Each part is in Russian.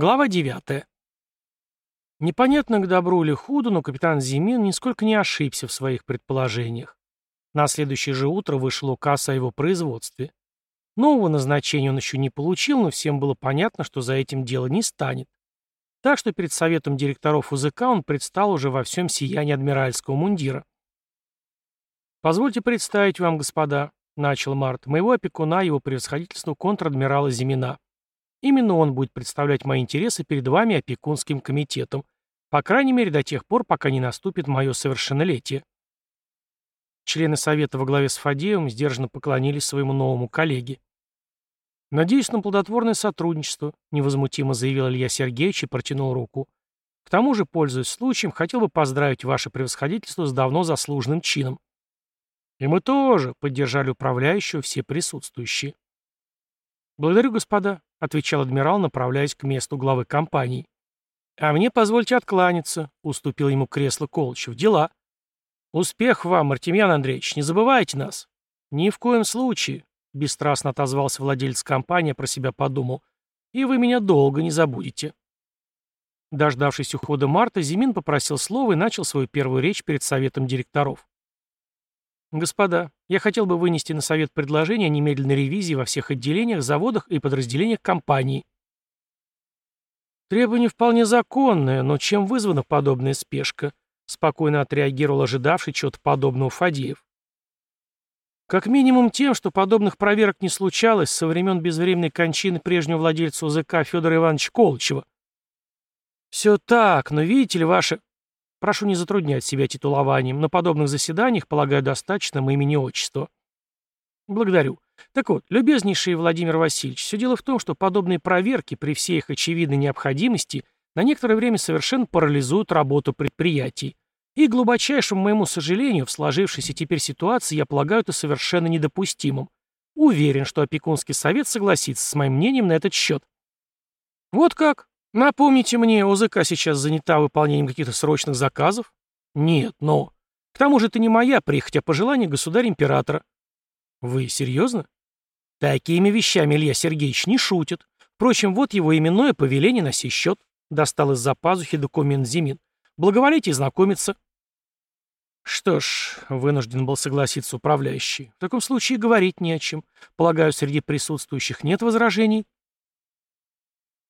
Глава 9. Непонятно к добру или худу, но капитан Зимин нисколько не ошибся в своих предположениях. На следующее же утро вышел указ о его производстве. Нового назначения он еще не получил, но всем было понятно, что за этим дело не станет. Так что перед советом директоров УЗК он предстал уже во всем сиянии адмиральского мундира. «Позвольте представить вам, господа», — начал Март, — «моего опекуна, его превосходительству контр-адмирала Зимина». Именно он будет представлять мои интересы перед вами опекунским комитетом, по крайней мере до тех пор, пока не наступит мое совершеннолетие. Члены совета во главе с Фадеевым сдержанно поклонились своему новому коллеге. «Надеюсь на плодотворное сотрудничество», — невозмутимо заявил Илья Сергеевич и протянул руку. «К тому же, пользуясь случаем, хотел бы поздравить ваше превосходительство с давно заслуженным чином». «И мы тоже», — поддержали управляющего все присутствующие. «Благодарю, господа», — отвечал адмирал, направляясь к месту главы компании. «А мне позвольте откланяться», — уступил ему кресло Колычев. «Дела». «Успех вам, Артемьян Андреевич, не забывайте нас». «Ни в коем случае», — бесстрастно отозвался владелец компании, про себя подумал. «И вы меня долго не забудете». Дождавшись ухода Марта, Зимин попросил слова и начал свою первую речь перед советом директоров. Господа, я хотел бы вынести на совет предложение о немедленной ревизии во всех отделениях, заводах и подразделениях компании. Требование вполне законное, но чем вызвана подобная спешка? Спокойно отреагировал ожидавший чего-то подобного Фадеев. Как минимум тем, что подобных проверок не случалось со времен безвременной кончины прежнего владельца УЗК Федора Ивановича Колычева. Все так, но видите ли, ваше... Прошу не затруднять себя титулованием. На подобных заседаниях, полагаю, достаточно имени отчества. Благодарю. Так вот, любезнейший Владимир Васильевич, все дело в том, что подобные проверки при всей их очевидной необходимости на некоторое время совершенно парализуют работу предприятий. И, глубочайшему моему сожалению, в сложившейся теперь ситуации я полагаю это совершенно недопустимым. Уверен, что опекунский совет согласится с моим мнением на этот счет. Вот как? Напомните мне, ОЗК сейчас занята выполнением каких-то срочных заказов? Нет, но... К тому же это не моя прихоть, а пожелание государя-императора. Вы серьезно? Такими вещами Илья Сергеевич не шутит. Впрочем, вот его именное повеление на сей счет. Достал из-за пазухи документ Зимин. Благоволите знакомиться. Что ж, вынужден был согласиться управляющий. В таком случае говорить не о чем. Полагаю, среди присутствующих нет возражений.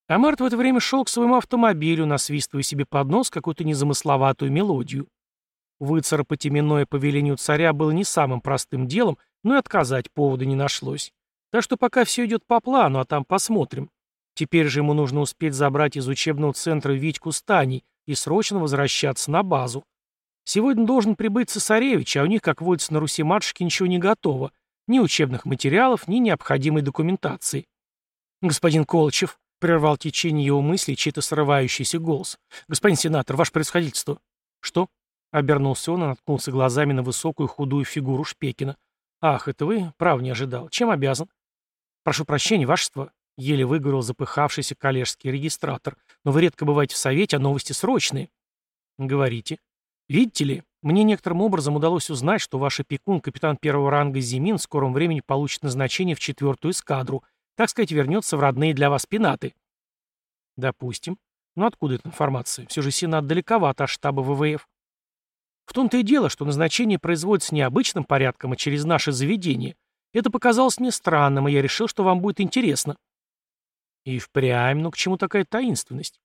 А Март в это время шел к своему автомобилю, насвистывая себе под нос какую-то незамысловатую мелодию. Выцарапать именное по велению царя было не самым простым делом, но и отказать повода не нашлось. Так что пока все идет по плану, а там посмотрим. Теперь же ему нужно успеть забрать из учебного центра Витьку Стани и срочно возвращаться на базу. Сегодня должен прибыть цесаревич, а у них, как водится на Руси матушки, ничего не готово. Ни учебных материалов, ни необходимой документации. «Господин Колычев», Прервал течение его мыслей чей-то срывающийся голос. «Господин сенатор, ваше происходительство». «Что?» — обернулся он и наткнулся глазами на высокую худую фигуру Шпекина. «Ах, это вы? Прав не ожидал. Чем обязан?» «Прошу прощения, вашество», — еле выговорил запыхавшийся коллежский регистратор. «Но вы редко бываете в совете, а новости срочные». «Говорите». «Видите ли, мне некоторым образом удалось узнать, что ваш опекун, капитан первого ранга Зимин, в скором времени получит назначение в четвертую эскадру, так сказать, вернется в родные для вас пенаты. Допустим. Но откуда эта информация? Все же Сенат далековато от штаба ВВФ. В том-то и дело, что назначение производится не обычным порядком, а через наше заведение. Это показалось мне странным, и я решил, что вам будет интересно. И впрямь, ну к чему такая таинственность?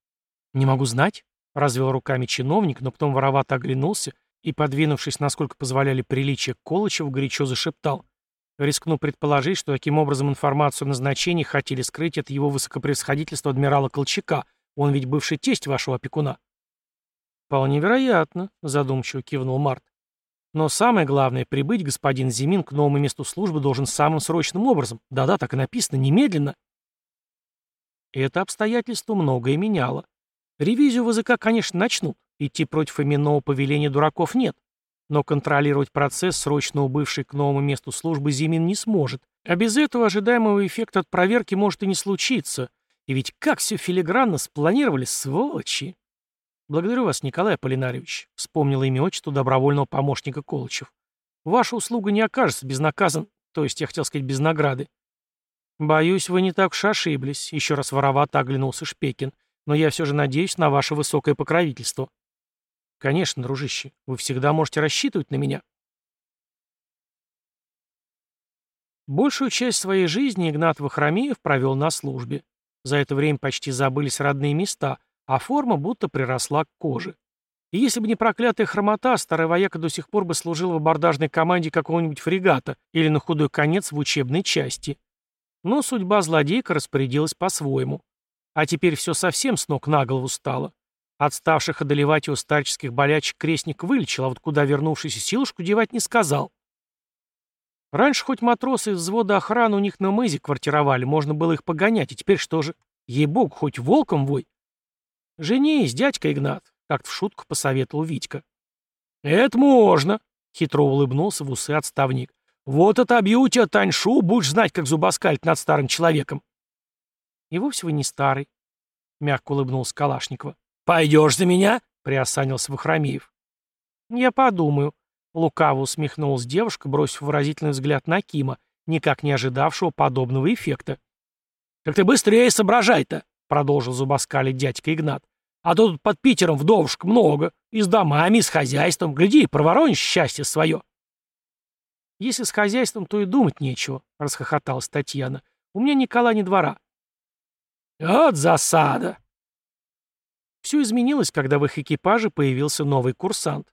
Не могу знать, развел руками чиновник, но потом воровато оглянулся и, подвинувшись, насколько позволяли приличия, Колычев горячо зашептал. Рискну предположить, что таким образом информацию о назначении хотели скрыть от его высокопревосходительства адмирала Колчака. Он ведь бывший тесть вашего опекуна. «Вполне вероятно», — задумчиво кивнул Март. «Но самое главное, прибыть господин Зимин к новому месту службы должен самым срочным образом. Да-да, так и написано, немедленно». Это обстоятельство многое меняло. Ревизию ВЗК, конечно, начнут. Идти против именного повеления дураков нет. Но контролировать процесс, срочно убывший к новому месту службы, Зимин не сможет. А без этого ожидаемого эффекта от проверки может и не случиться. И ведь как все филигранно спланировали, сволочи! Благодарю вас, Николай Аполлинарьевич, вспомнил имя отчество добровольного помощника Колычев. Ваша услуга не окажется безнаказан, то есть, я хотел сказать, без награды. Боюсь, вы не так уж ошиблись, еще раз воровато оглянулся Шпекин. но я все же надеюсь на ваше высокое покровительство. Конечно, дружище, вы всегда можете рассчитывать на меня. Большую часть своей жизни Игнат Вахромеев провел на службе. За это время почти забылись родные места, а форма будто приросла к коже. И если бы не проклятая хромота, старый вояка до сих пор бы служил в абордажной команде какого-нибудь фрегата или на худой конец в учебной части. Но судьба злодейка распорядилась по-своему. А теперь все совсем с ног на голову стало. Отставших одолевать его старческих болячек крестник вылечил, а вот куда вернувшийся силушку девать не сказал. Раньше хоть матросы из взвода охраны у них на мызе квартировали, можно было их погонять, и теперь что же? Ей-богу, хоть волком вой. Женись, дядька Игнат, как-то в шутку посоветовал Витька. Это можно, хитро улыбнулся в усы отставник. Вот отобью у тебя таньшу, будешь знать, как зубоскалить над старым человеком. И вовсе вы не старый, мягко улыбнулся Калашникова. Пойдешь за меня? приосанился Вахромеев. Я подумаю, Лукаво усмехнулась девушка, бросив выразительный взгляд на Кима, никак не ожидавшего подобного эффекта. «Так ты быстрее соображай-то!» — продолжил зубоскалить дядька Игнат. «А то тут под Питером вдовушек много, и с домами, и с хозяйством. Гляди, проворонишь счастье свое!» «Если с хозяйством, то и думать нечего», — расхохоталась Татьяна. «У меня ни кола, ни двора». «Вот засада!» Все изменилось, когда в их экипаже появился новый курсант.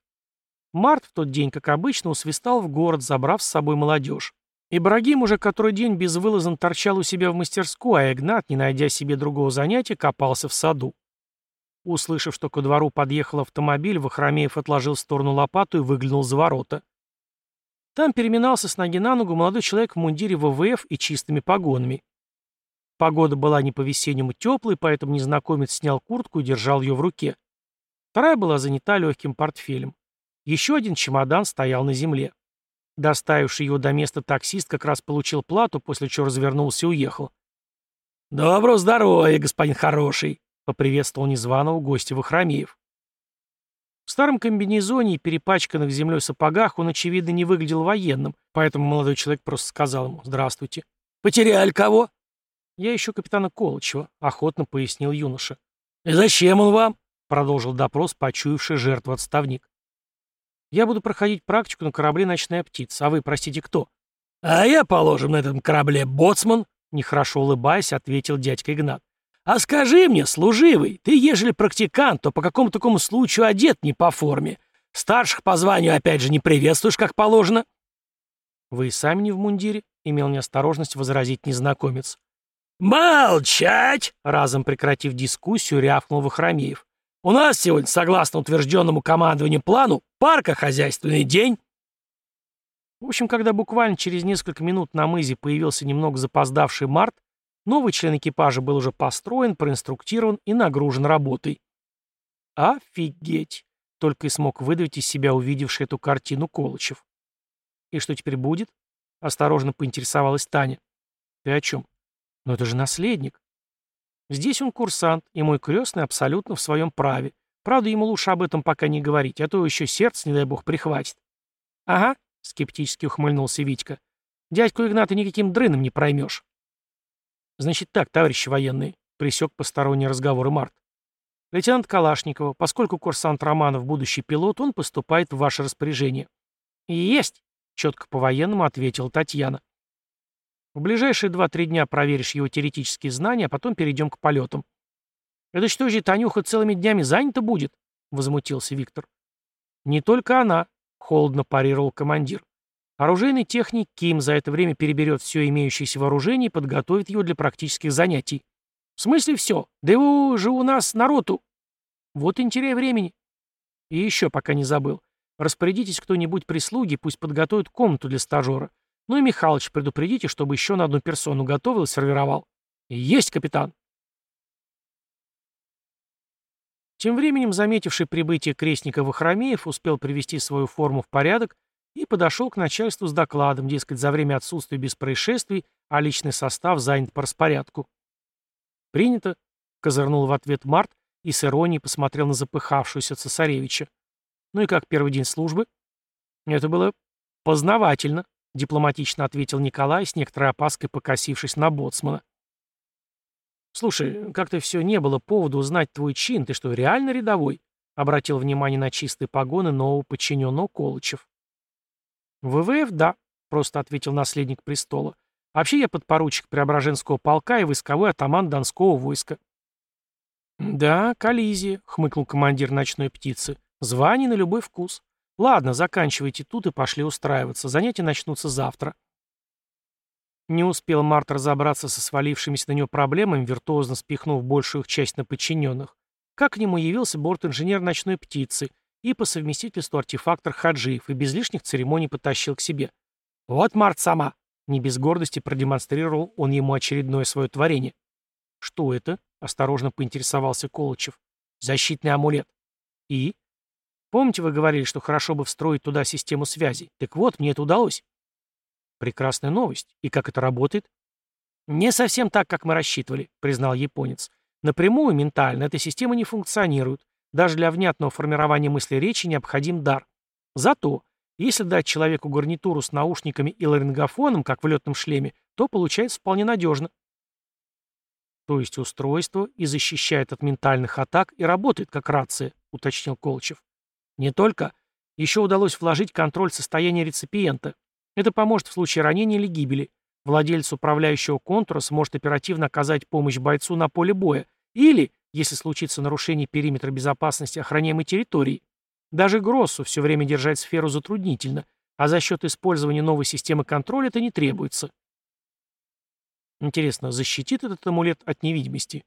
Март в тот день, как обычно, усвистал в город, забрав с собой молодежь. Ибрагим уже который день безвылазно торчал у себя в мастерской, а Игнат, не найдя себе другого занятия, копался в саду. Услышав, что ко двору подъехал автомобиль, Вахромеев отложил в сторону лопату и выглянул за ворота. Там переминался с ноги на ногу молодой человек в мундире ВВФ и чистыми погонами. Погода была не по-весеннему теплой, поэтому незнакомец снял куртку и держал ее в руке. Вторая была занята легким портфелем. Еще один чемодан стоял на земле. Доставивший его до места таксист как раз получил плату, после чего развернулся и уехал. «Доброго здоровья, господин хороший!» — поприветствовал незваного гостя Вахромеев. В старом комбинезоне и перепачканных землей сапогах он, очевидно, не выглядел военным, поэтому молодой человек просто сказал ему «Здравствуйте». «Потеряли кого?» «Я ищу капитана Колычева», — охотно пояснил юноша. «И зачем он вам?» — продолжил допрос, почуявший жертву отставник. Я буду проходить практику на корабле «Ночная птица». А вы, простите, кто?» «А я, положим, на этом корабле боцман», — нехорошо улыбаясь, ответил дядька Игнат. «А скажи мне, служивый, ты, ежели практикант, то по какому такому случаю одет не по форме? Старших по званию опять же не приветствуешь, как положено?» «Вы и сами не в мундире», — имел неосторожность возразить незнакомец. «Молчать!» — разом прекратив дискуссию, рявкнул Вахромеев. У нас сегодня, согласно утвержденному командованию плану, паркохозяйственный день. В общем, когда буквально через несколько минут на мызе появился немного запоздавший Март, новый член экипажа был уже построен, проинструктирован и нагружен работой. Офигеть! Только и смог выдавить из себя увидевший эту картину Колычев. И что теперь будет? Осторожно поинтересовалась Таня. Ты о чем? Но это же наследник. Здесь он курсант, и мой крестный абсолютно в своем праве. Правда, ему лучше об этом пока не говорить, а то еще сердце, не дай бог, прихватит. Ага, скептически ухмыльнулся Витька. Дядьку Игната никаким дрыном не проймешь. Значит так, товарищи военные, присек посторонние разговоры Март. Лейтенант Калашникова, поскольку курсант Романов будущий пилот, он поступает в ваше распоряжение. Есть, четко по-военному ответила Татьяна. В ближайшие два-три дня проверишь его теоретические знания, а потом перейдем к полетам. «Это что же, Танюха целыми днями занята будет?» — возмутился Виктор. «Не только она», — холодно парировал командир. «Оружейный техник Ким за это время переберет все имеющееся вооружение и подготовит его для практических занятий. В смысле все? Да его же у нас народу...» «Вот и времени». «И еще, пока не забыл, распорядитесь кто-нибудь прислуги, пусть подготовит комнату для стажера. Ну и Михалыч предупредите, чтобы еще на одну персону готовил и сервировал. Есть, капитан. Тем временем, заметивший прибытие крестника Вахромеев, успел привести свою форму в порядок и подошел к начальству с докладом, дескать, за время отсутствия без происшествий, а личный состав занят по распорядку. «Принято», — козырнул в ответ Март и с иронией посмотрел на запыхавшуюся цесаревича. «Ну и как первый день службы?» «Это было познавательно», — дипломатично ответил Николай, с некоторой опаской покосившись на боцмана. «Слушай, как-то все не было повода узнать твой чин. Ты что, реально рядовой?» Обратил внимание на чистые погоны нового подчиненного Колычев. «ВВФ, да», — просто ответил наследник престола. «Вообще я подпоручик Преображенского полка и войсковой атаман Донского войска». «Да, коллизия», — хмыкнул командир ночной птицы. «Звание на любой вкус. Ладно, заканчивайте тут и пошли устраиваться. Занятия начнутся завтра». Не успел Март разобраться со свалившимися на него проблемами, виртуозно спихнув большую их часть на подчиненных, как к нему явился борт-инженер ночной птицы и по совместительству артефактор Хаджиев и без лишних церемоний потащил к себе. «Вот Март сама!» Не без гордости продемонстрировал он ему очередное свое творение. «Что это?» — осторожно поинтересовался Колычев. «Защитный амулет». «И?» «Помните, вы говорили, что хорошо бы встроить туда систему связи? Так вот, мне это удалось». Прекрасная новость. И как это работает? Не совсем так, как мы рассчитывали, признал японец. Напрямую, ментально, эта система не функционирует. Даже для внятного формирования мысли речи необходим дар. Зато, если дать человеку гарнитуру с наушниками и ларингофоном, как в летном шлеме, то получается вполне надежно. То есть устройство и защищает от ментальных атак и работает как рация, уточнил Колчев. Не только. Еще удалось вложить контроль состояния реципиента. Это поможет в случае ранения или гибели. Владелец управляющего контура сможет оперативно оказать помощь бойцу на поле боя или, если случится нарушение периметра безопасности охраняемой территории. Даже Гроссу все время держать сферу затруднительно, а за счет использования новой системы контроля это не требуется. Интересно, защитит этот амулет от невидимости?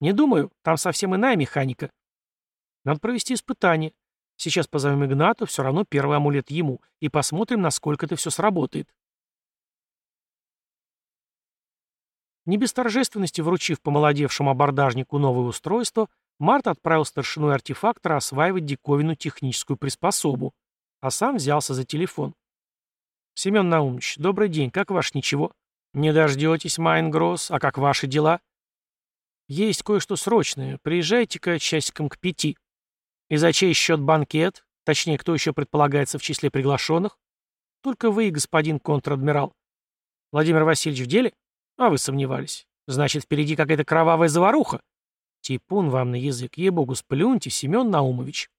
Не думаю, там совсем иная механика. Надо провести испытание. Сейчас позовем Игната, все равно первый амулет ему, и посмотрим, насколько это все сработает. Не без торжественности вручив помолодевшему абордажнику новое устройство, Март отправил старшину артефактора осваивать диковину техническую приспособу, а сам взялся за телефон. «Семен Наумович, добрый день, как ваш ничего?» «Не дождетесь, Майнгросс, а как ваши дела?» «Есть кое-что срочное, приезжайте-ка часиком к пяти». И за чей счет банкет? Точнее, кто еще предполагается в числе приглашенных? Только вы, господин контр-адмирал. Владимир Васильевич в деле? А вы сомневались. Значит, впереди какая-то кровавая заваруха. Типун вам на язык. Ей-богу, сплюньте, Семен Наумович.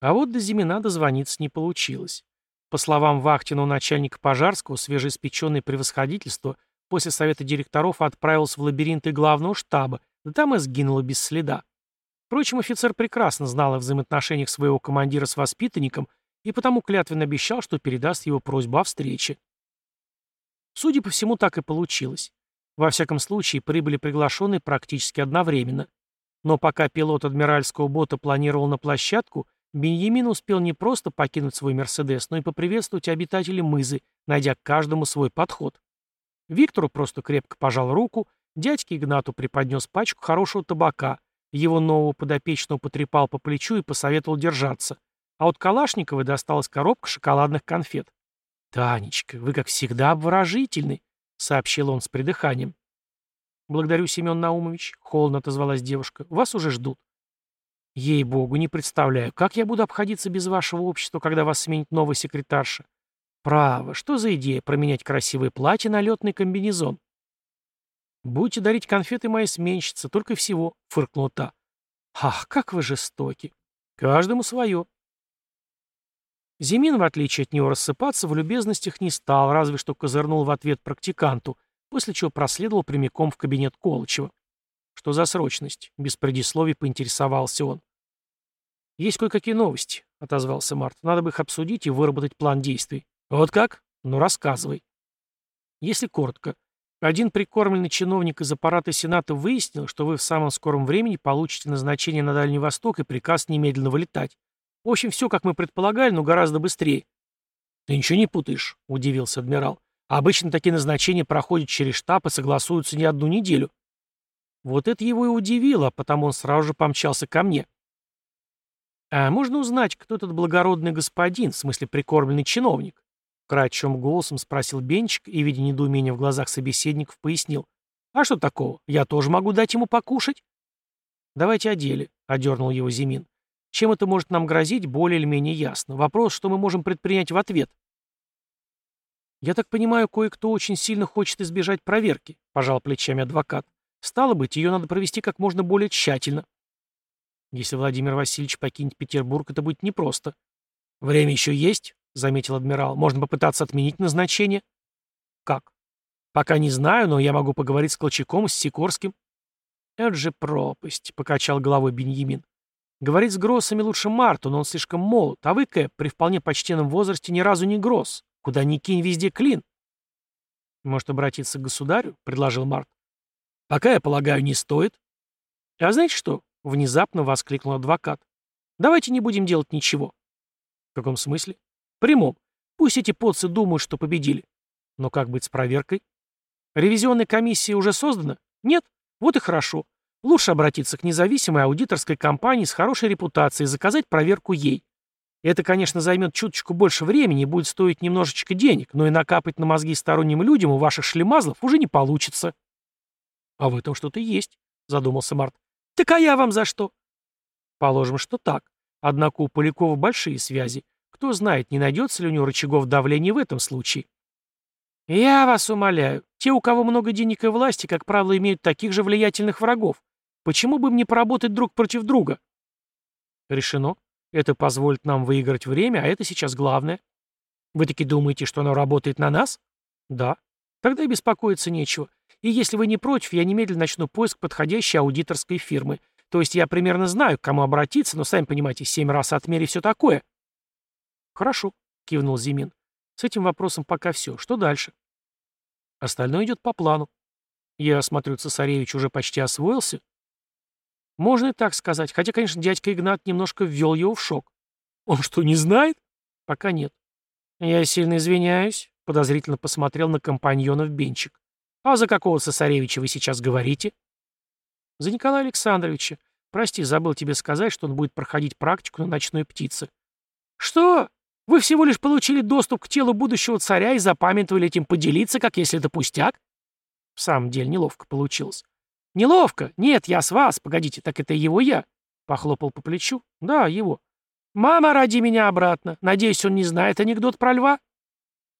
А вот до Зимина дозвониться не получилось. По словам вахтенного начальника Пожарского, свежеиспеченное превосходительство после совета директоров отправился в лабиринты главного штаба, да там и сгинуло без следа. Впрочем, офицер прекрасно знал о взаимоотношениях своего командира с воспитанником и потому клятвенно обещал, что передаст его просьбу о встрече. Судя по всему, так и получилось. Во всяком случае, прибыли приглашенные практически одновременно. Но пока пилот адмиральского бота планировал на площадку, Беньямин успел не просто покинуть свой «Мерседес», но и поприветствовать обитателей мызы, найдя к каждому свой подход. Виктору просто крепко пожал руку, дядьке Игнату преподнес пачку хорошего табака, его нового подопечного потрепал по плечу и посоветовал держаться. А вот Калашниковой досталась коробка шоколадных конфет. «Танечка, вы, как всегда, обворожительны», — сообщил он с придыханием. «Благодарю, Семен Наумович», — холодно отозвалась девушка. «Вас уже ждут». «Ей-богу, не представляю, как я буду обходиться без вашего общества, когда вас сменит новая секретарша. Право, что за идея променять красивое платье на летный комбинезон?» «Будете дарить конфеты моей сменщице, только всего», — фыркнула та. «Ах, как вы жестоки! Каждому свое». Зимин, в отличие от него, рассыпаться в любезностях не стал, разве что козырнул в ответ практиканту, после чего проследовал прямиком в кабинет Колычева. «Что за срочность?» — без предисловий поинтересовался он. «Есть кое-какие новости», — отозвался Март. «Надо бы их обсудить и выработать план действий». «Вот как? Ну, рассказывай». Если коротко, один прикормленный чиновник из аппарата Сената выяснил, что вы в самом скором времени получите назначение на Дальний Восток и приказ немедленно вылетать. В общем, все, как мы предполагали, но гораздо быстрее. Ты ничего не путаешь, удивился адмирал. Обычно такие назначения проходят через штаб и согласуются не одну неделю. Вот это его и удивило, а потому он сразу же помчался ко мне. А можно узнать, кто этот благородный господин, в смысле прикормленный чиновник? Кратчевым голосом спросил Бенчик и, видя недоумение в глазах собеседников, пояснил. «А что такого? Я тоже могу дать ему покушать?» «Давайте о деле», — одернул его Зимин. «Чем это может нам грозить, более или менее ясно. Вопрос, что мы можем предпринять в ответ». «Я так понимаю, кое-кто очень сильно хочет избежать проверки», — пожал плечами адвокат. Стало быть, ее надо провести как можно более тщательно. Если Владимир Васильевич покинет Петербург, это будет непросто. Время еще есть, заметил адмирал. Можно попытаться отменить назначение. Как? Пока не знаю, но я могу поговорить с Колчаком и с Сикорским. Это же пропасть, покачал головой Беньямин. Говорить с Гроссами лучше Марту, но он слишком молод, а вы, Кэп, при вполне почтенном возрасте ни разу не Гросс. Куда ни кинь, везде клин. Может, обратиться к государю? — предложил Март. Пока, я полагаю, не стоит. А знаете что? — внезапно воскликнул адвокат. Давайте не будем делать ничего. В каком смысле? Прямом. Пусть эти поцы думают, что победили. Но как быть с проверкой? Ревизионная комиссия уже создана? Нет? Вот и хорошо. Лучше обратиться к независимой аудиторской компании с хорошей репутацией и заказать проверку ей. Это, конечно, займет чуточку больше времени и будет стоить немножечко денег, но и накапать на мозги сторонним людям у ваших шлемазлов уже не получится. А в этом что-то есть, задумался Март. Так а я вам за что? Положим, что так. Однако у Полякова большие связи. Кто знает, не найдется ли у него рычагов давления в этом случае. Я вас умоляю, те, у кого много денег и власти, как правило, имеют таких же влиятельных врагов. Почему бы им не поработать друг против друга? Решено. Это позволит нам выиграть время, а это сейчас главное. Вы таки думаете, что оно работает на нас? Да. Тогда и беспокоиться нечего. И если вы не против, я немедленно начну поиск подходящей аудиторской фирмы. То есть я примерно знаю, к кому обратиться, но, сами понимаете, семь раз отмери все такое. Хорошо, кивнул Зимин. С этим вопросом пока все. Что дальше? Остальное идет по плану. Я смотрю, цесаревич уже почти освоился. Можно и так сказать, хотя, конечно, дядька Игнат немножко ввел его в шок. Он что, не знает? Пока нет. Я сильно извиняюсь, подозрительно посмотрел на компаньонов Бенчик. А за какого цесаревича вы сейчас говорите? За Николая Александровича. Прости, забыл тебе сказать, что он будет проходить практику на ночной птице. Что? Вы всего лишь получили доступ к телу будущего царя и запамятовали этим поделиться, как если это пустяк? В самом деле неловко получилось. «Неловко. Нет, я с вас. Погодите, так это его я?» Похлопал по плечу. «Да, его». «Мама, ради меня обратно. Надеюсь, он не знает анекдот про льва?»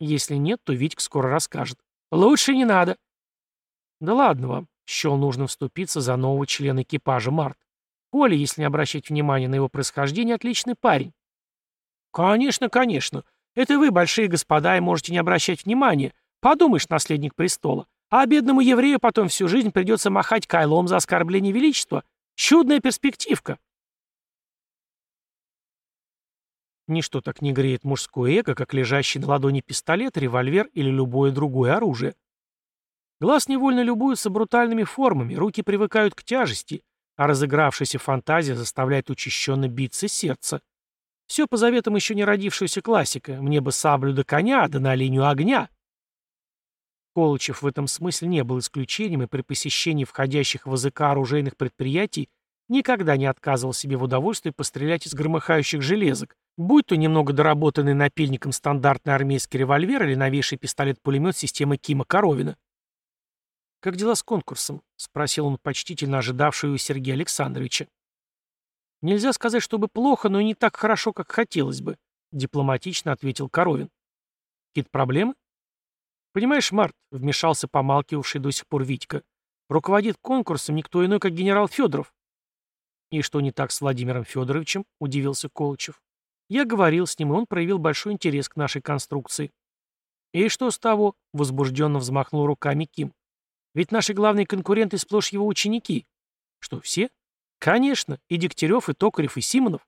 «Если нет, то Витька скоро расскажет». «Лучше не надо». «Да ладно вам», — счел нужно вступиться за нового члена экипажа Март. «Коля, если не обращать внимания на его происхождение, отличный парень». «Конечно, конечно. Это вы, большие господа, и можете не обращать внимания. Подумаешь, наследник престола. А бедному еврею потом всю жизнь придется махать кайлом за оскорбление величества. Чудная перспективка. Ничто так не греет мужское эго, как лежащий на ладони пистолет, револьвер или любое другое оружие. Глаз невольно любуется брутальными формами, руки привыкают к тяжести, а разыгравшаяся фантазия заставляет учащенно биться сердце. Все по заветам еще не родившегося классика «Мне бы саблю до коня, да на линию огня». Колычев в этом смысле не был исключением и при посещении входящих в язык оружейных предприятий никогда не отказывал себе в удовольствии пострелять из громыхающих железок, будь то немного доработанный напильником стандартный армейский револьвер или новейший пистолет-пулемет системы Кима Коровина. «Как дела с конкурсом?» — спросил он почтительно ожидавшего Сергея Александровича. «Нельзя сказать, чтобы плохо, но и не так хорошо, как хотелось бы», — дипломатично ответил Коровин. «Какие-то проблемы?» «Понимаешь, Март», — вмешался помалкивавший до сих пор Витька, «руководит конкурсом никто иной, как генерал Федоров». «И что не так с Владимиром Федоровичем?» — удивился Колычев. «Я говорил с ним, и он проявил большой интерес к нашей конструкции». «И что с того?» — возбужденно взмахнул руками Ким. «Ведь наши главные конкуренты сплошь его ученики». «Что, все?» «Конечно, и Дегтярев, и Токарев, и Симонов».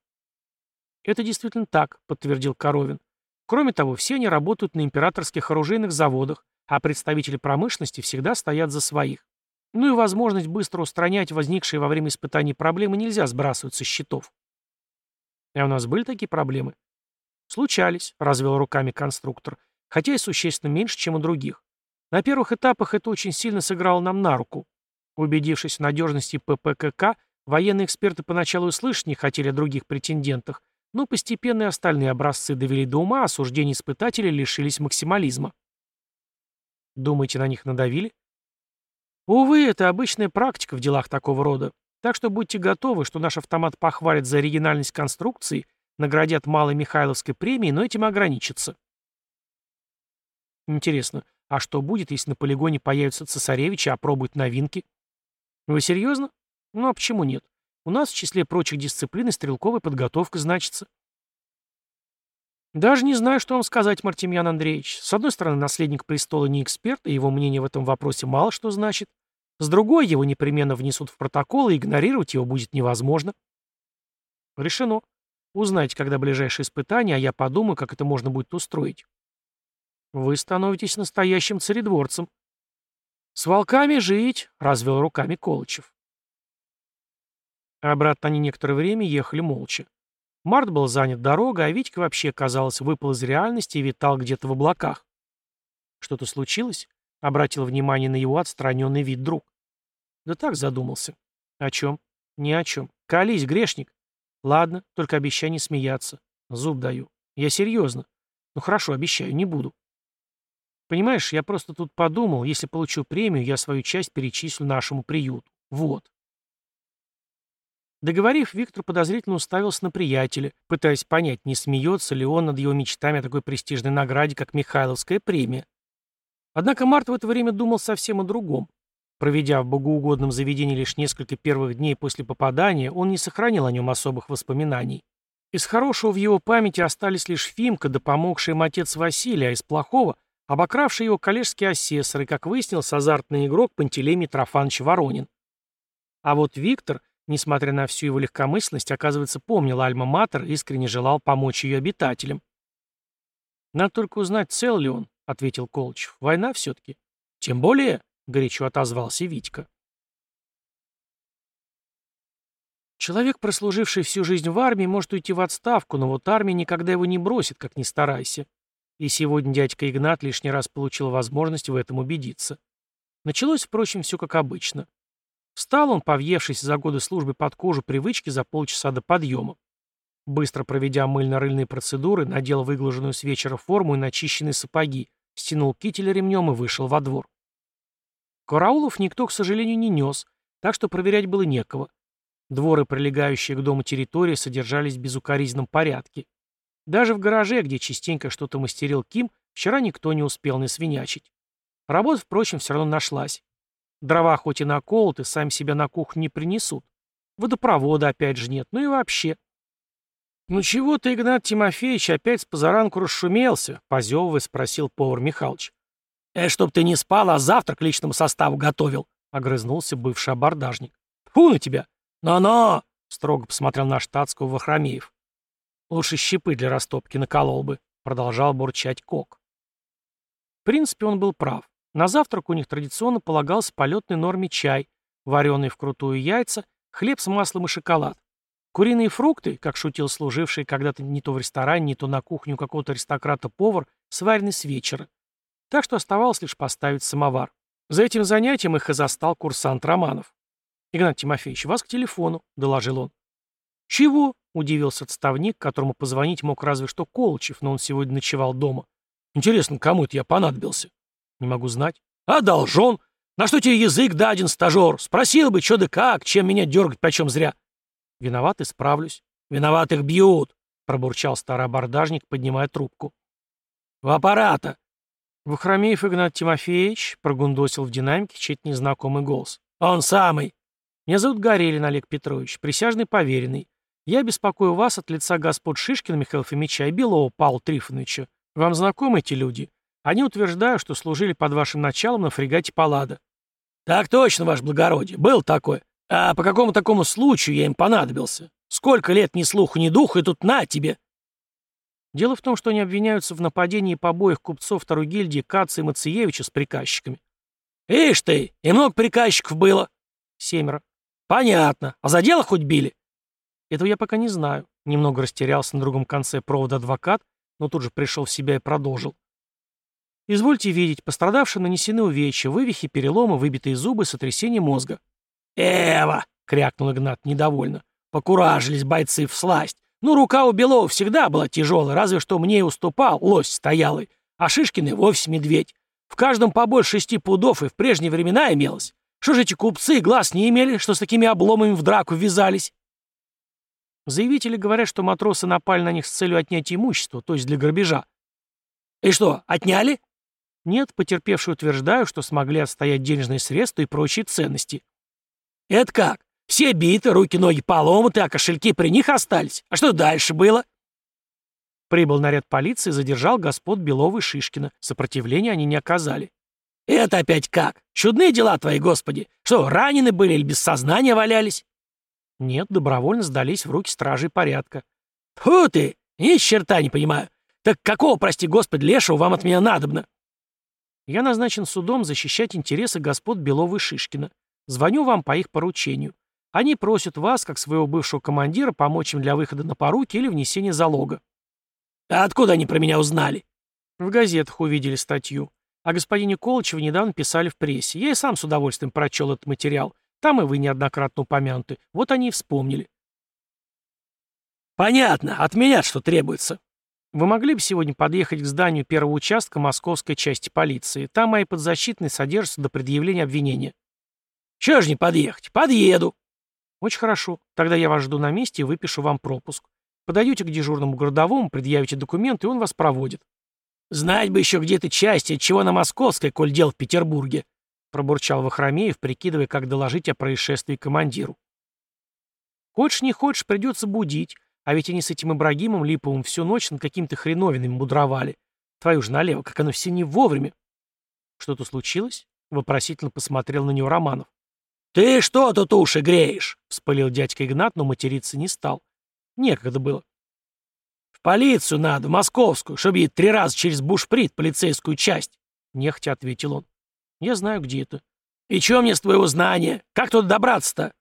«Это действительно так», — подтвердил Коровин. Кроме того, все они работают на императорских оружейных заводах, а представители промышленности всегда стоят за своих. Ну и возможность быстро устранять возникшие во время испытаний проблемы нельзя сбрасывать со счетов. А у нас были такие проблемы? Случались, развел руками конструктор, хотя и существенно меньше, чем у других. На первых этапах это очень сильно сыграло нам на руку. Убедившись в надежности ППКК, военные эксперты поначалу и слышать не хотели о других претендентах, но постепенно и остальные образцы довели до ума, а суждения испытателей лишились максимализма. Думаете, на них надавили? Увы, это обычная практика в делах такого рода. Так что будьте готовы, что наш автомат похвалит за оригинальность конструкции, наградят малой Михайловской премией, но этим ограничатся. Интересно, а что будет, если на полигоне появятся цесаревичи, опробуют новинки? Вы серьезно? Ну а почему нет? У нас в числе прочих дисциплин и стрелковая подготовка значится. Даже не знаю, что вам сказать, Мартемьян Андреевич. С одной стороны, наследник престола не эксперт, и его мнение в этом вопросе мало что значит. С другой, его непременно внесут в протокол, и игнорировать его будет невозможно. Решено. Узнайте, когда ближайшее испытание, а я подумаю, как это можно будет устроить. Вы становитесь настоящим царедворцем. С волками жить, развел руками Колычев. Обратно они некоторое время ехали молча. Март был занят дорогой, а Витька вообще, казалось, выпал из реальности и витал где-то в облаках. Что-то случилось? Обратил внимание на его отстраненный вид друг. Да так задумался. О чем? Ни о чем. Колись, грешник. Ладно, только обещай не смеяться. Зуб даю. Я серьезно. Ну хорошо, обещаю, не буду. Понимаешь, я просто тут подумал, если получу премию, я свою часть перечислю нашему приюту. Вот. Договорив, Виктор подозрительно уставился на приятеля, пытаясь понять, не смеется ли он над его мечтами о такой престижной награде, как Михайловская премия. Однако Март в это время думал совсем о другом. Проведя в богоугодном заведении лишь несколько первых дней после попадания, он не сохранил о нем особых воспоминаний. Из хорошего в его памяти остались лишь Фимка да помогший им отец Василий, а из плохого — обокравший его коллежский асессор и, как выяснилось, азартный игрок Пантелей Митрофанович Воронин. А вот Виктор, несмотря на всю его легкомысленность, оказывается, помнил Альма-Матер и искренне желал помочь ее обитателям. «Надо только узнать, цел ли он», — ответил Колычев. «Война все-таки». «Тем более», — горячо отозвался Витька. Человек, прослуживший всю жизнь в армии, может уйти в отставку, но вот армия никогда его не бросит, как ни старайся. И сегодня дядька Игнат лишний раз получил возможность в этом убедиться. Началось, впрочем, все как обычно. Встал он, повъевшись за годы службы под кожу привычки за полчаса до подъема. Быстро проведя мыльно-рыльные процедуры, надел выглаженную с вечера форму и начищенные сапоги, стянул китель ремнем и вышел во двор. Караулов никто, к сожалению, не нес, так что проверять было некого. Дворы, прилегающие к дому территории, содержались в безукоризненном порядке. Даже в гараже, где частенько что-то мастерил Ким, вчера никто не успел насвинячить. Работа, впрочем, все равно нашлась. Дрова хоть и наколоты, сами себя на кухню не принесут. Водопровода опять же нет, ну и вообще. «Ну чего ты, Игнат Тимофеевич, опять с позаранку расшумелся?» — позевывая спросил повар Михалыч. «Э, чтоб ты не спал, а завтрак личному составу готовил», — огрызнулся бывший абордажник. «Фу на тебя!» «Но-но!» — строго посмотрел на штатского Вахромеев. Лучше щепы для растопки наколол бы, продолжал бурчать Кок. В принципе, он был прав. На завтрак у них традиционно полагался полетной норме чай, вареные вкрутую яйца, хлеб с маслом и шоколад. Куриные фрукты, как шутил служивший когда-то не то в ресторане, не то на кухню какого-то аристократа-повар, сварены с вечера. Так что оставалось лишь поставить самовар. За этим занятием их и застал курсант Романов. «Игнат Тимофеевич, вас к телефону», — доложил он. «Чего?» — удивился отставник, которому позвонить мог разве что Колчев, но он сегодня ночевал дома. «Интересно, кому это я понадобился?» «Не могу знать». «А должен! На что тебе язык даден, стажер? Спросил бы, что да как, чем меня дергать почем зря». «Виноват, исправлюсь». «Виноватых бьют», — пробурчал старый абордажник, поднимая трубку. «В аппарата!» Вахромеев Игнат Тимофеевич прогундосил в динамике чей-то незнакомый голос. «Он самый!» «Меня зовут Горелин Олег Петрович, присяжный поверенный. Я беспокою вас от лица господ Шишкина Михаила Фомича и Белова Павла Трифоновича. Вам знакомы эти люди? Они утверждают, что служили под вашим началом на фрегате Паллада. Так точно, ваше благородие, был такой. А по какому такому случаю я им понадобился? Сколько лет ни слуху, ни духа, и тут на тебе. Дело в том, что они обвиняются в нападении и побоях купцов второй гильдии Каца и Мациевича с приказчиками. Ишь ты, и много приказчиков было. Семеро. Понятно. А за дело хоть били? Этого я пока не знаю. Немного растерялся на другом конце провода адвокат, но тут же пришел в себя и продолжил. Извольте видеть, пострадавшим нанесены увечья, вывихи, переломы, выбитые зубы, сотрясение мозга. «Эва!» — крякнул Игнат недовольно. «Покуражились бойцы в сласть. Ну, рука у Белова всегда была тяжелая, разве что мне и уступал, лось стоялый, а Шишкин и вовсе медведь. В каждом побольше шести пудов и в прежние времена имелось. Что же эти купцы глаз не имели, что с такими обломами в драку ввязались?» Заявители говорят, что матросы напали на них с целью отнять имущество, то есть для грабежа. И что, отняли? Нет, потерпевшие утверждают, что смогли отстоять денежные средства и прочие ценности. Это как? Все биты, руки-ноги поломаты, а кошельки при них остались. А что дальше было?» Прибыл наряд полиции задержал господ Белова и Шишкина. Сопротивления они не оказали. «Это опять как? Чудные дела твои, господи! Что, ранены были или без сознания валялись?» Нет, добровольно сдались в руки стражей порядка. «Фу ты! Ни черта не понимаю! Так какого, прости господи, лешего вам от меня надобно?» Я назначен судом защищать интересы господ Белова и Шишкина. Звоню вам по их поручению. Они просят вас, как своего бывшего командира, помочь им для выхода на поруки или внесения залога. А откуда они про меня узнали? В газетах увидели статью. О господине Колычеве недавно писали в прессе. Я и сам с удовольствием прочел этот материал. Там и вы неоднократно упомянуты. Вот они и вспомнили. Понятно. От меня что требуется? Вы могли бы сегодня подъехать к зданию первого участка московской части полиции. Там мои подзащитные содержатся до предъявления обвинения. Чего же не подъехать? Подъеду. Очень хорошо. Тогда я вас жду на месте и выпишу вам пропуск. Подойдете к дежурному городовому, предъявите документы, и он вас проводит. Знать бы еще где-то части, от чего на московской, коль дел в Петербурге, пробурчал Вахромеев, прикидывая, как доложить о происшествии командиру. Хочешь не хочешь, придется будить, а ведь они с этим Ибрагимом Липовым всю ночь над какими-то хреновинами мудровали. Твою ж налево, как оно все не вовремя. Что-то случилось? Вопросительно посмотрел на него Романов. «Ты что тут уши греешь?» — вспылил дядька Игнат, но материться не стал. Некогда было. «В полицию надо, в московскую, чтобы ей три раза через бушприт полицейскую часть», — нехотя ответил он. «Я знаю, где это». «И чё мне с твоего знания? Как туда добраться-то?»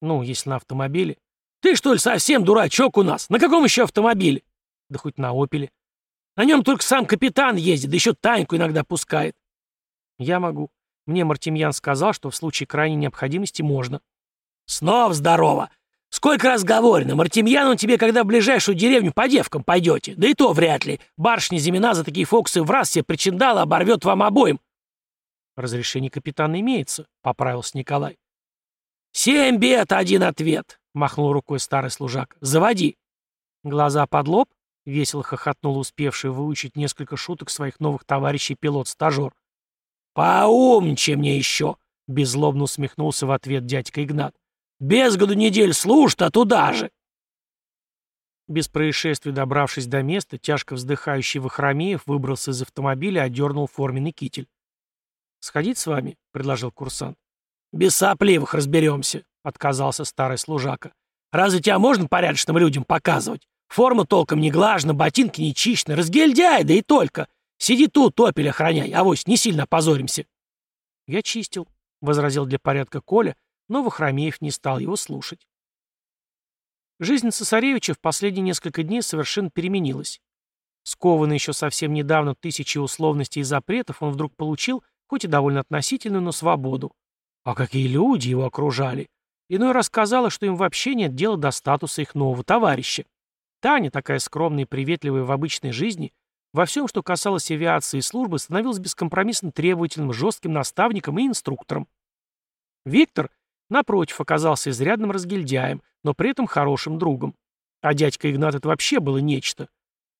«Ну, если на автомобиле». «Ты что ли совсем дурачок у нас? На каком еще автомобиле?» «Да хоть на «Опеле». «На нем только сам капитан ездит, да еще Таньку иногда пускает». «Я могу. Мне Мартемьян сказал, что в случае крайней необходимости можно». «Снова здорово! Сколько раз говорено, Мартемьян он тебе, когда в ближайшую деревню по девкам пойдете. Да и то вряд ли. Барышня Зимина за такие фокусы в раз себе причиндала, оборвет вам обоим. Разрешение капитана имеется, поправился Николай. Семь бед, один ответ, махнул рукой старый служак. Заводи. Глаза под лоб, весело хохотнул успевший выучить несколько шуток своих новых товарищей пилот-стажер. «Поумничай мне еще!» — беззлобно усмехнулся в ответ дядька Игнат. Без году недель служит, а туда же. Без происшествий добравшись до места, тяжко вздыхающий Вахромеев выбрался из автомобиля и одернул форменный китель. «Сходить с вами?» — предложил курсант. «Без сопливых разберемся», — отказался старый служака. «Разве тебя можно порядочным людям показывать? Форма толком не глажена, ботинки не чищены, разгильдяй, да и только. Сиди тут, топель охраняй, авось не сильно опозоримся». «Я чистил», — возразил для порядка Коля, но Вахромеев не стал его слушать. Жизнь цесаревича в последние несколько дней совершенно переменилась. Скованный еще совсем недавно тысячи условностей и запретов, он вдруг получил, хоть и довольно относительную, но свободу. А какие люди его окружали! Иной раз казалось, что им вообще нет дела до статуса их нового товарища. Таня, такая скромная и приветливая в обычной жизни, во всем, что касалось авиации и службы, становилась бескомпромиссно требовательным, жестким наставником и инструктором. Виктор, Напротив, оказался изрядным разгильдяем, но при этом хорошим другом. А дядька Игнат это вообще было нечто.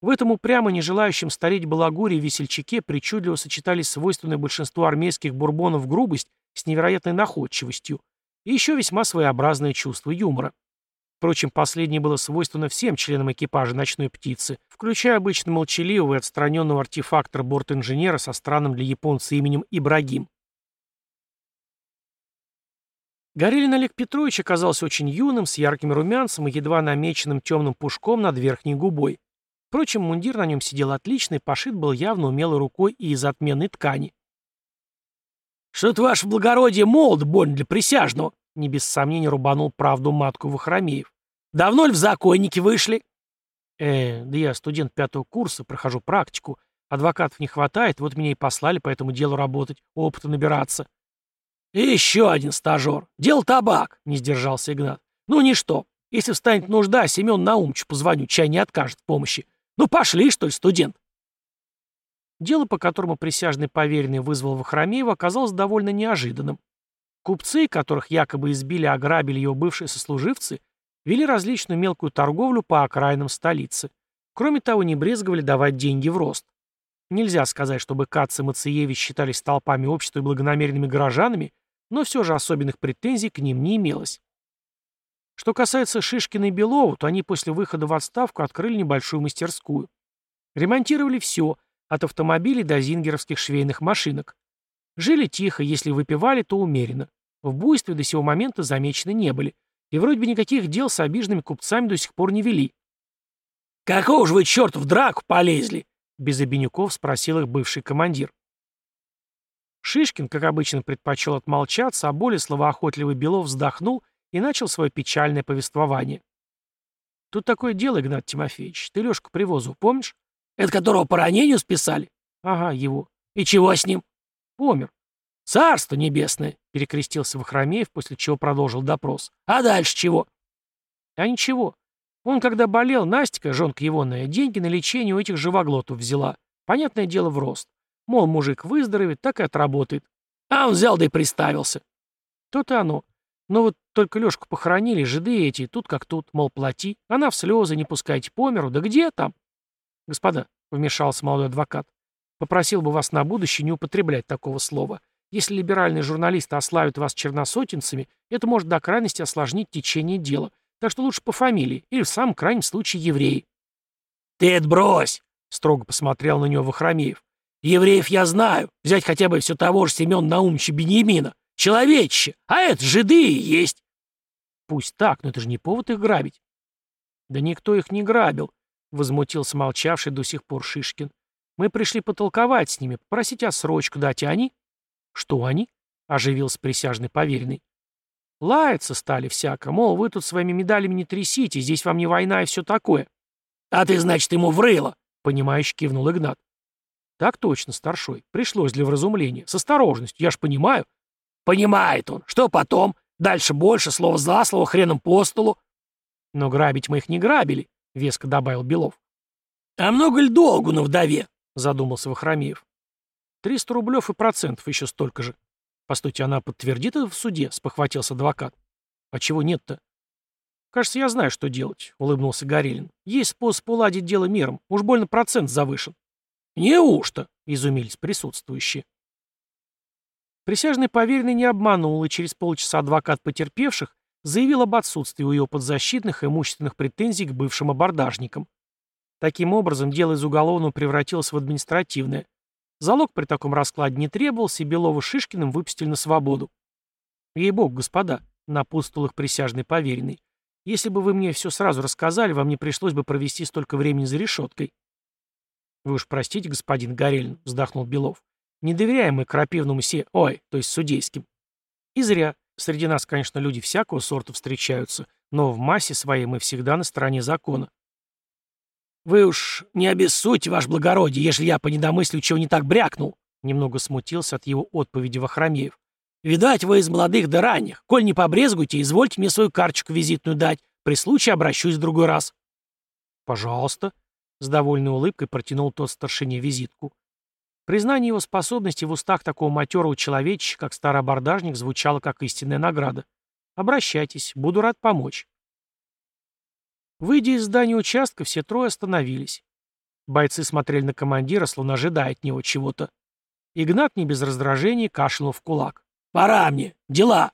В этом упрямо не желающем стареть балагуре и весельчаке причудливо сочетались свойственные большинству армейских бурбонов грубость с невероятной находчивостью и еще весьма своеобразное чувство юмора. Впрочем, последнее было свойственно всем членам экипажа «Ночной птицы», включая обычно молчаливого и отстраненного артефактора борт-инженера со странным для японца именем Ибрагим. Горелин Олег Петрович оказался очень юным, с ярким румянцем и едва намеченным темным пушком над верхней губой. Впрочем, мундир на нем сидел отлично и пошит был явно умелой рукой и из отменной ткани. «Что-то ваше благородие молод больно для присяжного», — не без сомнения рубанул правду матку Вахромеев. «Давно ли в законники вышли?» «Э, да я студент пятого курса, прохожу практику. Адвокатов не хватает, вот меня и послали по этому делу работать, опыта набираться». «И еще один стажер. Дел табак», — не сдержался Игнат. «Ну, ничто. Если встанет нужда, Семен Наумчу позвоню, чай не откажет в помощи. Ну, пошли, что ли, студент?» Дело, по которому присяжный поверенный вызвал Вахромеева, оказалось довольно неожиданным. Купцы, которых якобы избили ограбили его бывшие сослуживцы, вели различную мелкую торговлю по окраинам столицы. Кроме того, не брезговали давать деньги в рост. Нельзя сказать, чтобы Кац и Мациевич считались толпами общества и благонамеренными горожанами, но все же особенных претензий к ним не имелось. Что касается Шишкина и Белова, то они после выхода в отставку открыли небольшую мастерскую. Ремонтировали все, от автомобилей до зингеровских швейных машинок. Жили тихо, если выпивали, то умеренно. В буйстве до сего момента замечены не были. И вроде бы никаких дел с обиженными купцами до сих пор не вели. «Какого же вы, черт, в драку полезли?» Без обиняков спросил их бывший командир. Шишкин, как обычно, предпочел отмолчаться, а более словоохотливый Белов вздохнул и начал свое печальное повествование. «Тут такое дело, Игнат Тимофеевич. Ты Лешку Привозу помнишь?» «Это которого по ранению списали?» «Ага, его». «И чего с ним?» «Помер». «Царство небесное!» — перекрестился Вахромеев, после чего продолжил допрос. «А дальше чего?» «А ничего. Он, когда болел, Настя, жонка егоная, деньги на лечение у этих живоглотов взяла. Понятное дело, в рост. Мол, мужик выздоровеет, так и отработает. А он взял да и приставился. То-то оно. Но вот только Лёшку похоронили, жиды эти, тут как тут, мол, плати. Она в слезы, не пускайте по миру. Да где там? Господа, вмешался молодой адвокат, попросил бы вас на будущее не употреблять такого слова. Если либеральные журналисты ославят вас черносотенцами, это может до крайности осложнить течение дела. Так что лучше по фамилии, или в самом крайнем случае евреи. «Ты это брось!» — строго посмотрел на него Вахромеев. «Евреев я знаю. Взять хотя бы все того же Семена Наумовича Беньямина. Человечище. А это жиды есть». «Пусть так, но это же не повод их грабить». «Да никто их не грабил», — возмутился молчавший до сих пор Шишкин. «Мы пришли потолковать с ними, попросить отсрочку дать, а они...» «Что они?» — оживился присяжный поверенный. Лаяться стали всяко, мол, вы тут своими медалями не трясите, здесь вам не война и все такое. А ты, значит, ему врыло, понимающе кивнул Игнат. Так точно, старшой. Пришлось для вразумления. С осторожностью, я ж понимаю. Понимает он. Что потом? Дальше больше, слово за слово, хреном по столу. Но грабить мы их не грабили, веско добавил Белов. А много ли долгу на вдове? Задумался Вахромеев. Триста рублев и процентов еще столько же. Постойте, она подтвердит это в суде? Спохватился адвокат. А чего нет-то? Кажется, я знаю, что делать, улыбнулся Горелин. Есть способ уладить дело миром. Уж больно процент завышен. Неужто? Изумились присутствующие. Присяжный поверенный не обманул, и через полчаса адвокат потерпевших заявил об отсутствии у его подзащитных имущественных претензий к бывшим абордажникам. Таким образом, дело из уголовного превратилось в административное, Залог при таком раскладе не требовался, и Белова Шишкиным выпустили на свободу. Ей-бог, господа, напутствовал их присяжный поверенный. Если бы вы мне все сразу рассказали, вам не пришлось бы провести столько времени за решеткой. Вы уж простите, господин Горелин, вздохнул Белов. Не доверяем мы крапивному се... Ой, то есть судейским. И зря. Среди нас, конечно, люди всякого сорта встречаются, но в массе своей мы всегда на стороне закона. «Вы уж не обессудьте, ваше благородие, если я по недомыслию чего не так брякнул», немного смутился от его отповеди Вахромеев. «Видать, вы из молодых до ранних. Коль не побрезгуйте, извольте мне свою карточку визитную дать. При случае обращусь в другой раз». «Пожалуйста», — с довольной улыбкой протянул тот старшине визитку. Признание его способности в устах такого матерого человечища, как старый абордажник, звучало как истинная награда. «Обращайтесь, буду рад помочь». Выйдя из здания участка, все трое остановились. Бойцы смотрели на командира, словно ожидая от него чего-то. Игнат не без раздражения кашлянул в кулак. «Пора мне! Дела!»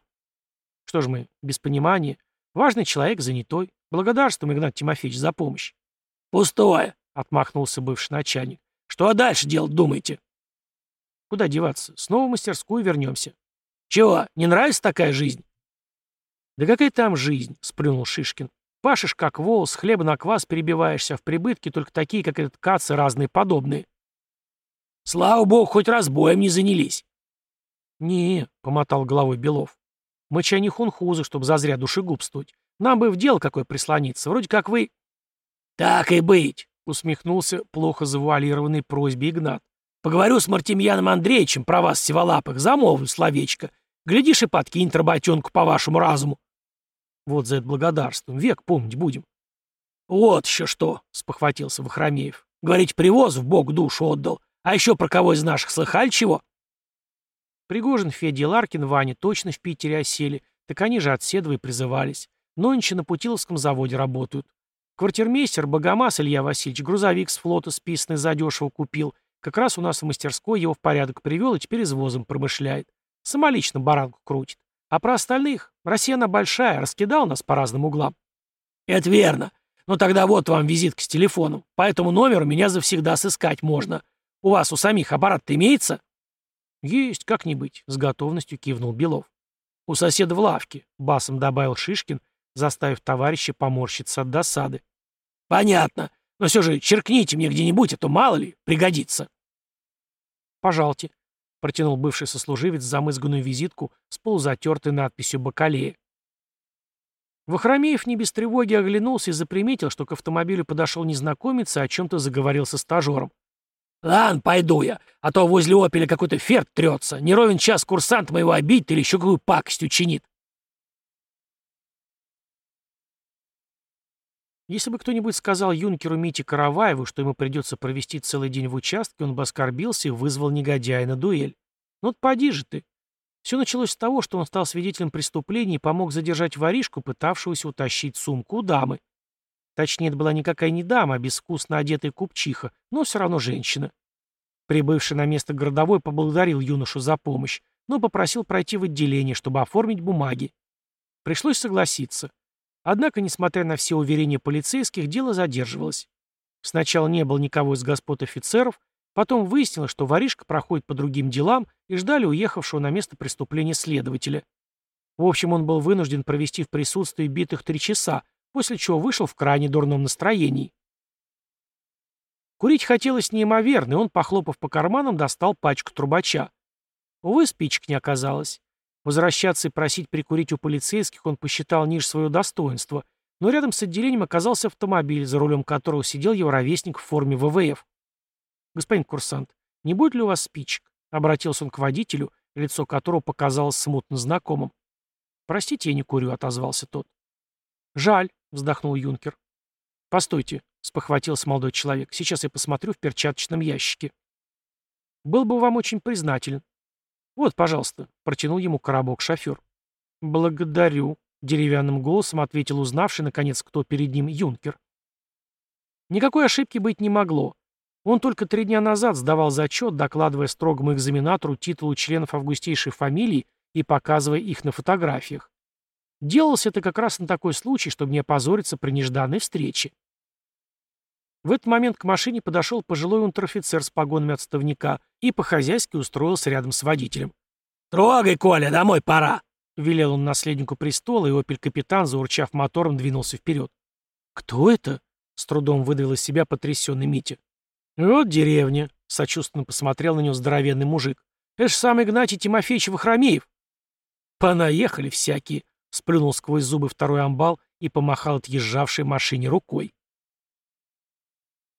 Что ж мы, без понимания. Важный человек, занятой. Благодарствуем, Игнат Тимофеевич, за помощь. «Пустое!» — отмахнулся бывший начальник. «Что дальше делать, думаете?» «Куда деваться? Снова в мастерскую вернемся». «Чего, не нравится такая жизнь?» «Да какая там жизнь?» — сплюнул Шишкин. Пашешь как вол, с хлеба на квас перебиваешься, а в прибытке только такие, как этот кац и разные подобные. Слава богу, хоть разбоем не занялись. Не, помотал головой Белов. Мы чай не хунхузы, чтобы зазря душегубствовать. Нам бы в дело какое прислониться. Вроде как вы... Так и быть, усмехнулся плохо завуалированной просьбе Игнат. Поговорю с Мартемьяном Андреевичем про вас, сиволапых, замолвлю словечко. Глядишь и подкинет работенку по вашему разуму. Вот за это благодарствуем. Век помнить будем. Вот еще что, спохватился Вахромеев. Говорить, привоз в бог душу отдал. А еще про кого из наших слыхали чего? Пригожин, Федя и Ларкин, Ваня точно в Питере осели. Так они же от Седова и призывались. Нонче на Путиловском заводе работают. Квартирмейстер Богомаз Илья Васильевич грузовик с флота списанный задешево купил. Как раз у нас в мастерской его в порядок привел и теперь извозом промышляет. Самолично баранку крутит. А про остальных? Россия она большая, раскидал нас по разным углам. Это верно. Ну тогда вот вам визитка с телефоном. По этому номеру меня завсегда сыскать можно. У вас у самих аппарат-то имеется? Есть, как не быть, с готовностью кивнул Белов. У соседа в лавке, басом добавил Шишкин, заставив товарища поморщиться от досады. Понятно. Но все же черкните мне где-нибудь, а то мало ли, пригодится. Пожалуйте, протянул бывший сослуживец замызганную визитку с полузатертой надписью «Бакалея». Вахромеев не без тревоги оглянулся и заприметил, что к автомобилю подошел незнакомец и о чем-то заговорил со стажером. «Ладно, пойду я, а то возле «Опеля» какой-то ферт трется. Не ровен час курсант моего обидит или еще какую пакость учинит». Если бы кто-нибудь сказал юнкеру Мите Караваеву, что ему придется провести целый день в участке, он бы оскорбился и вызвал негодяя на дуэль. Ну вот поди же ты. Все началось с того, что он стал свидетелем преступления и помог задержать воришку, пытавшегося утащить сумку у дамы. Точнее, это была никакая не дама, а безвкусно одетая купчиха, но все равно женщина. Прибывший на место городовой поблагодарил юношу за помощь, но попросил пройти в отделение, чтобы оформить бумаги. Пришлось согласиться. Однако, несмотря на все уверения полицейских, дело задерживалось. Сначала не было никого из господ офицеров, потом выяснилось, что воришка проходит по другим делам и ждали уехавшего на место преступления следователя. В общем, он был вынужден провести в присутствии битых три часа, после чего вышел в крайне дурном настроении. Курить хотелось неимоверно, и он, похлопав по карманам, достал пачку трубача. Увы, спичек не оказалось. Возвращаться и просить прикурить у полицейских он посчитал ниже своего достоинства, но рядом с отделением оказался автомобиль, за рулем которого сидел его ровесник в форме ВВФ. «Господин курсант, не будет ли у вас спичек?» — обратился он к водителю, лицо которого показалось смутно знакомым. «Простите, я не курю», — отозвался тот. «Жаль», — вздохнул юнкер. «Постойте», — спохватился молодой человек, — «сейчас я посмотрю в перчаточном ящике». «Был бы вам очень признателен». «Вот, пожалуйста», — протянул ему коробок шофер. «Благодарю», — деревянным голосом ответил узнавший, наконец, кто перед ним юнкер. Никакой ошибки быть не могло. Он только три дня назад сдавал зачет, докладывая строгому экзаменатору титулу членов августейшей фамилии и показывая их на фотографиях. Делалось это как раз на такой случай, чтобы не опозориться при нежданной встрече. В этот момент к машине подошел пожилой унтер-офицер с погонами отставника и по-хозяйски устроился рядом с водителем. «Трогай, Коля, домой пора!» — велел он наследнику престола, и опель-капитан, заурчав мотором, двинулся вперед. «Кто это?» — с трудом выдавил из себя потрясенный Митя. «Вот деревня», — сочувственно посмотрел на него здоровенный мужик. «Это ж сам Игнатий Тимофеевич Вахромеев». «Понаехали всякие», — сплюнул сквозь зубы второй амбал и помахал отъезжавшей машине рукой.